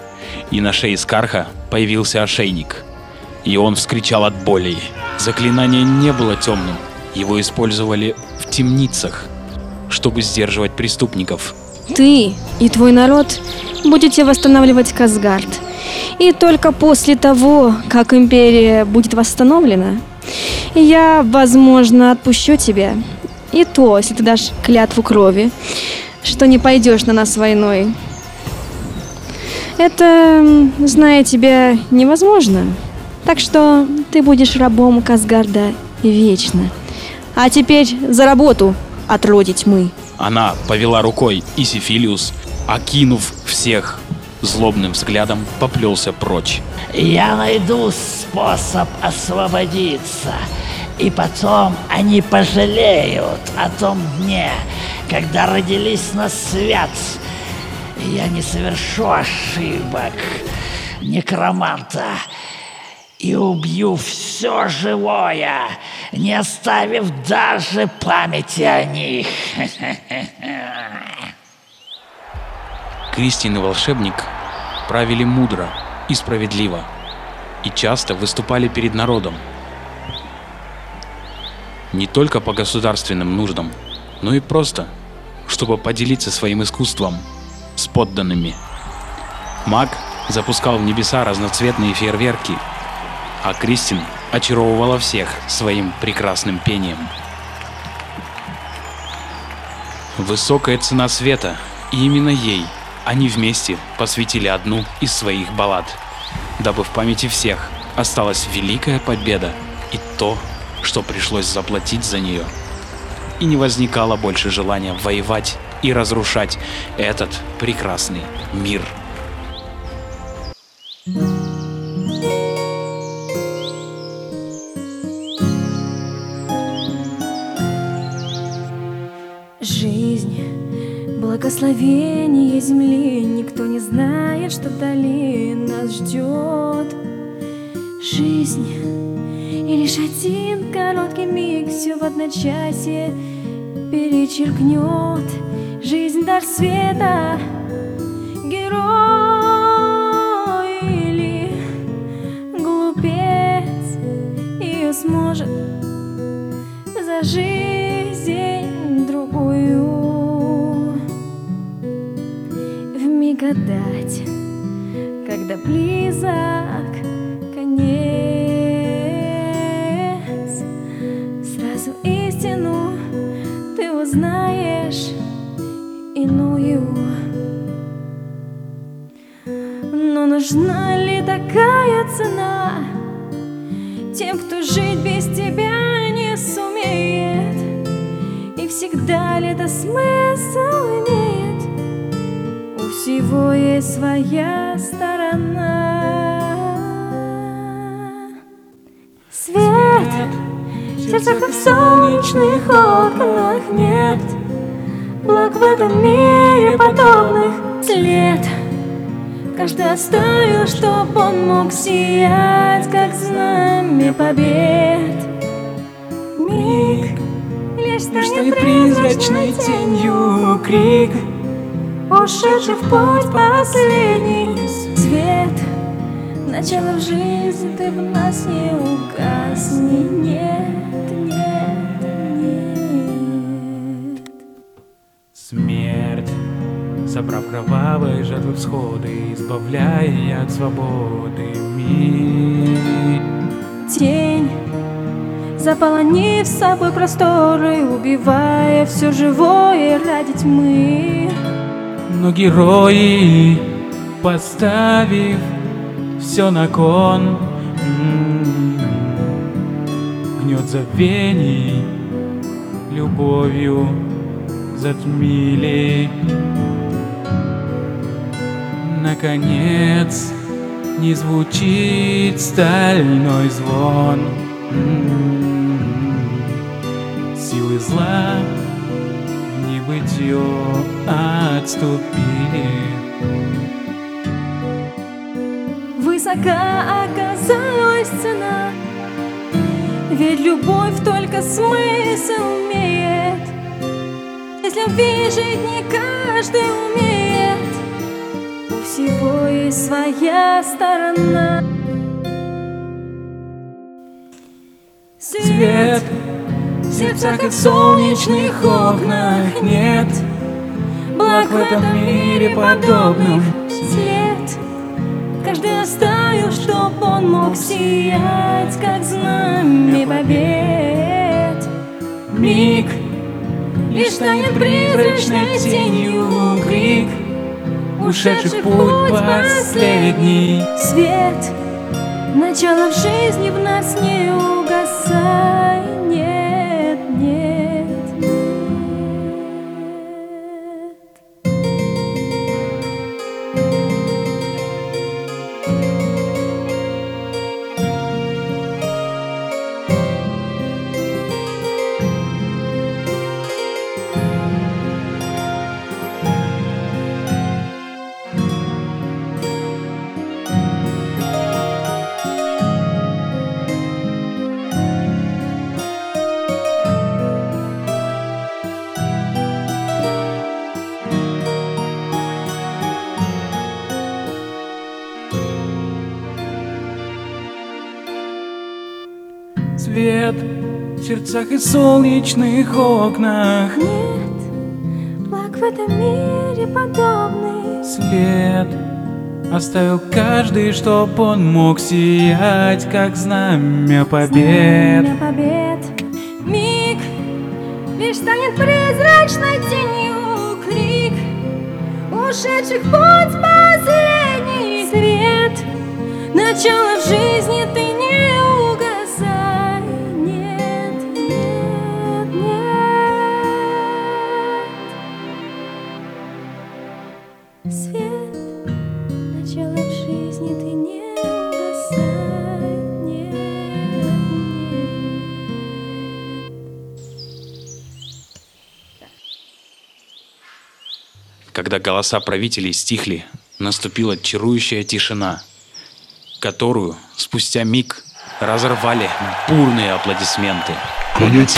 И на шее Скарха появился ошейник. И он вскричал от боли. Заклинание не было темным. Его использовали в темницах, чтобы сдерживать преступников. Ты и твой народ будете восстанавливать Казгард. И только после того, как империя будет восстановлена, я, возможно, отпущу тебя. И то, если ты дашь клятву крови, что не пойдешь на нас войной. Это, зная тебя, невозможно. Так что ты будешь рабом Казгарда вечно. А теперь за работу, отродье тьмы. Она повела рукой, и Сифилиус, окинув всех злобным взглядом, поплелся прочь. Я найду способ освободиться. И потом они пожалеют о том дне, когда родились на свет. Я не совершу ошибок некроманта и убью все живое, не оставив даже памяти о них. Кристин и волшебник правили мудро и справедливо и часто выступали перед народом. Не только по государственным нуждам, но и просто, чтобы поделиться своим искусством с подданными. Маг запускал в небеса разноцветные фейерверки, а Кристин очаровывала всех своим прекрасным пением. Высокая цена света, и именно ей они вместе посвятили одну из своих баллад, дабы в памяти всех осталась великая победа и то, что пришлось заплатить за нее. И не возникало больше желания воевать и разрушать этот прекрасный мир. Жизнь, благословение земли, никто не знает, что вдали нас ждет. Жизнь, и лишь один короткий миг все в одночасье перечеркнет. Жизнь дар света, герой или глупец ее сможет за вмиг отдать, когда близок конец. Сразу истину ты узнаешь иную. Но нужна ли такая цена тем, кто жить без тебя не сумеет? И всегда ли это смысл имеет? Всего есть своя сторона. Свет в сердцах и в солнечных окнах нет. Благ в этом мире подобных след Каждый оставил, чтоб он мог сиять, как знамя побед. Миг лишь станет призрачной тенью крик Ушедший в путь последний свет. Начало в жизни ты в нас не угасни Нет, нет, нет. Смерть, собрав кровавые жертвы всходы, избавляя от свободы мир. Тень, заполонив собой просторы Убивая все живое ради тьмы Но герои, поставив все на кон, м, стегнет забвений, любовью затмили. Наконец не звучит стальной звон. Силы зла небытие отступили. Высока оказалась цена, ведь любовь только смысл имеет. Без любви жить не каждый умеет, у всего есть своя сторона. Свет в сердцах и в солнечных окнах нет. Благ в этом мире подобным след. Каждый оставил, чтоб он мог сиять, как знамя побед. Миг лишь станет призрачной тенью крик. Ушедших путь последний Свет, начало в жизни в нас не угасай, сердцах и солнечных окнах Благ в этом мире подобный. Свет оставил каждый, чтоб он мог сиять, как знамя побед. Знамя побед. Миг лишь станет призрачной тенью крик Ушедших путь последний свет Начало в жизни ты Когда голоса правителей стихли, наступила чарующая тишина, которую спустя миг разорвали бурные аплодисменты. Конец.